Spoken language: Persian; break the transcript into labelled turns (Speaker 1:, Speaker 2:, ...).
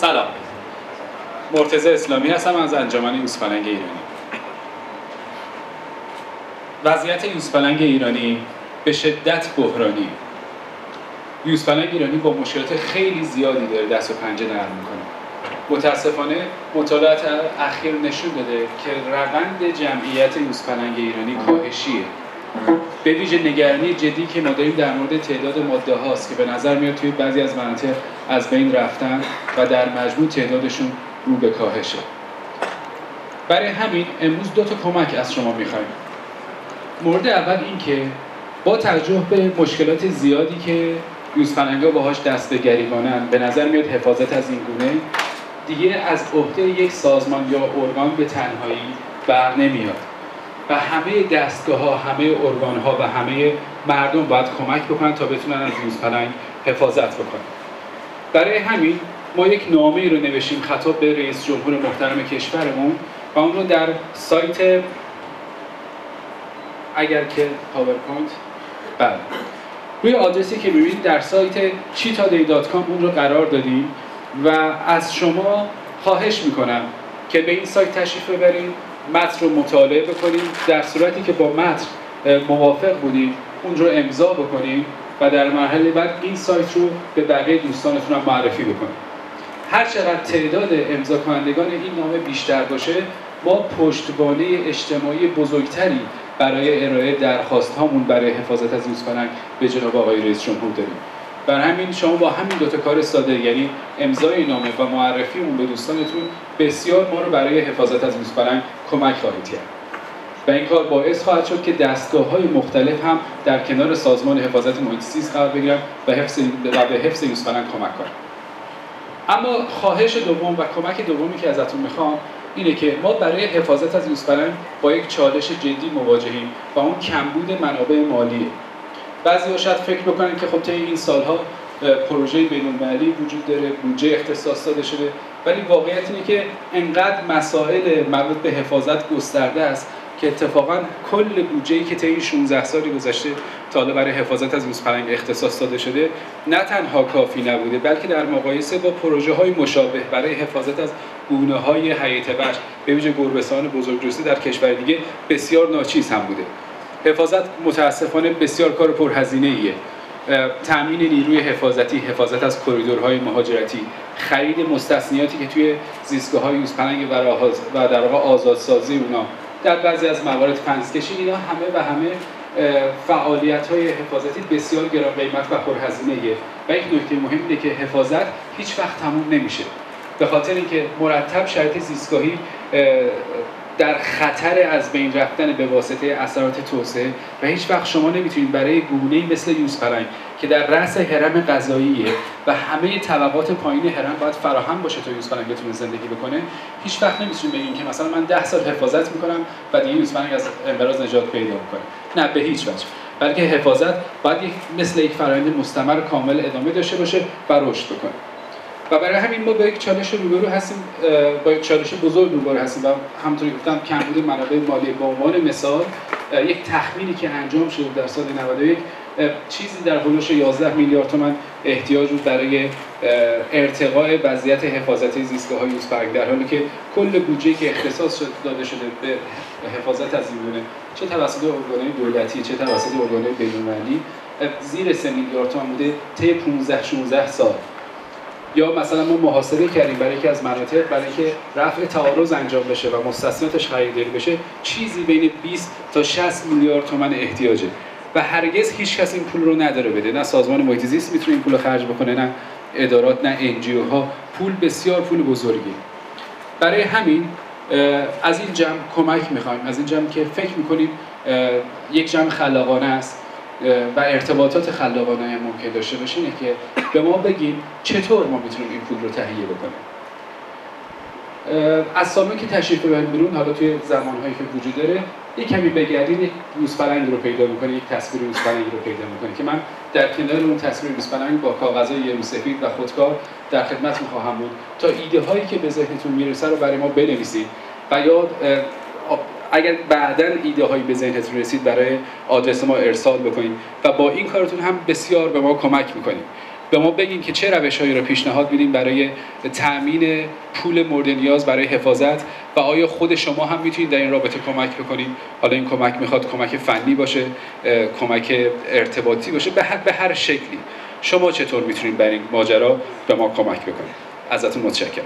Speaker 1: سلام. مرتزه اسلامی هستم از انجمن یوسفلنگ ایرانی. وضعیت یوسفلنگ ایرانی به شدت بحرانی. یوسفلنگ ایرانی با مشکلات خیلی زیادی داره دست و پنجه نرم می‌کنه. متاسفانه مطالعات اخیر نشون داده که روند جمعیت یوسفلنگ ایرانی کاهشیه. به ویژه نگرانی جدی که ما داریم در مورد تعداد ماده هاست که به نظر میاد توی بعضی از مناطق از بین رفتن و در مجموع تعدادشون رو به کاهشه برای همین امروز دو تا کمک از شما می‌خوایم. مورد اول این که با توجه به مشکلات زیادی که یوزپلنگا باهاش دست به گریبانن به نظر میاد حفاظت از این گونه دیگه از عهده یک سازمان یا ارگان به تنهایی بر نمیاد. و همه دستگاه ها همه ارگان ها و همه مردم باید کمک بکنن تا بتونن از یوزپلنگ حفاظت بکنن. برای همین ما یک نامه رو نوشتیم خطاب به رئیس جمهور محترم کشورمون و اون رو در سایت اگر که پاورپوینت بله. روی آدرسی که می‌بینید در سایت cheetahday.com اون رو قرار دادیم و از شما خواهش می‌کنم که به این سایت تشریف ببرید متن رو مطالعه بکنید در صورتی که با متن موافق بودید اون رو امضا بکنید و در مرحله بعد این سایت رو به بقیه دوستانتون هم معرفی بکنید. هر چقدر تعداد امضا کنندگان این نامه بیشتر باشه ما پشتوانه اجتماعی بزرگتری برای ارائه درخواست هامون برای حفاظت از یوزپلنگ به جناب آقای رئیس جمهور داریم. بر همین شما با همین دوتا کار ساده یعنی امضای نامه و معرفی اون به دوستانتون بسیار ما رو برای حفاظت از یوزپلنگ کمک خواهید کرد. و این کار باعث خواهد شد که دستگاه های مختلف هم در کنار سازمان حفاظت محیط زیست قرار بگیرن و حفظ و به حفظ یوزپلنگ کمک کنن اما خواهش دوم و کمک دومی که ازتون می‌خوام اینه که ما برای حفاظت از یوزپلنگ با یک چالش جدی مواجهیم و اون کمبود منابع مالیه. بعضی شاید فکر بکنن که خب طی این سالها پروژه بین وجود داره بودجه اختصاص داده شده ولی واقعیت اینه که انقدر مسائل مربوط به حفاظت گسترده است که اتفاقا کل بودجه که طی 16 سال گذشته تا برای حفاظت از یوزپلنگ اختصاص داده شده نه تنها کافی نبوده بلکه در مقایسه با پروژه های مشابه برای حفاظت از گونه های حیات وحش به ویژه گربه‌سان بزرگجسته در کشور دیگه بسیار ناچیز هم بوده. حفاظت متاسفانه بسیار کار پرهزینه ایه تامین نیروی حفاظتی حفاظت از کریدورهای مهاجرتی خرید مستثنیاتی که توی زیستگاه های و در واقع آزادسازی اونا در بعضی از موارد فنسکشی اینا همه و همه فعالیت های حفاظتی بسیار گران قیمت و پرهزینه و یک نکته مهم اینه که حفاظت هیچ وقت تموم نمیشه. به خاطر اینکه مرتب شرایط زیستگاهی در خطر از بین رفتن به واسطه اثرات توسعه و هیچ وقت شما نمی‌تونید برای گونه مثل یوزپلنگ که در رأس حرم غذاییه و همه طبقات پایین حرم باید فراهم باشه تا یوزپلنگ بتونه زندگی بکنه. هیچ وقت نمی‌تونید بگین که مثلا من ده سال حفاظت می‌کنم و دیگه یوزپلنگ از انقراض نجات پیدا می‌کنه نه به هیچ وجه. بلکه حفاظت باید مثل یک فرآیند مستمر کامل ادامه داشته باشه و رشد بکنه. و برای همین ما با یک چالش روبرو هستیم با یک چالش بزرگ روبرو هستیم و همونطوری گفتم کمبود منابع مالی به عنوان مثال یک تخمینی که انجام شد در سال 91 چیزی در حدود 11 میلیارد تومان احتیاج بود برای ارتقاء وضعیت حفاظتی زیستگاه های یوزپلنگ در حالی که کل بودجه که اختصاص شد داده شده به حفاظت از این چه توسط ارگانهای دولتی چه توسط ارگانهای بین‌المللی زیر 3 میلیارد تومان بوده طی 15 16 سال. یا مثلا ما محاسبه کردیم برای یکی از مناطق برای اینکه رفع تعارض انجام بشه و مستثنیاتش خریداری بشه چیزی بین 20 تا 60 میلیارد تومن احتیاجه. و هرگز هیچ کس این پول رو نداره بده. نه سازمان محیط زیست می‌تونه این پول رو خرج بکنه نه ادارات نه انجیو ها پول بسیار پول بزرگی برای همین از این جمع کمک می‌خوایم. از این جمع که فکر می‌کنیم یک جمع خلاقانه است و ارتباطات خلاقانه ممکن داشته باشه که به ما بگیم چطور ما می‌تونیم این پول رو تهیه بکنیم. از سامه که تشریف ببریم بیرون حالا توی زمانهایی که وجود داره یک کمی بگردید یک یوزپلنگ رو پیدا می‌کنه یک تصویر یوزپلنگ رو پیدا می‌کنه که من در کنار اون تصویر یوزپلنگ با کاغذهای یه سفید و خودکار در خدمت خواهم بود. تا ایده هایی که به ذهنتون می‌رسه رو برای ما بنویسید و یا اگر بعدا ایده هایی به ذهنتون رسید برای آدرس ما ارسال بکنید و با این کارتون هم بسیار به ما کمک می‌کنید. به ما بگین که چه روشهایی رو پیشنهاد میدیم برای تأمین پول مورد نیاز برای حفاظت و آیا خود شما هم می‌تونید در این رابطه کمک بکنید حالا این کمک می‌خواد کمک فنی باشه کمک ارتباطی باشه به هر, به هر شکلی. شما چطور می‌تونید بر این ماجرا به ما کمک بکنید ازتون متشکرم.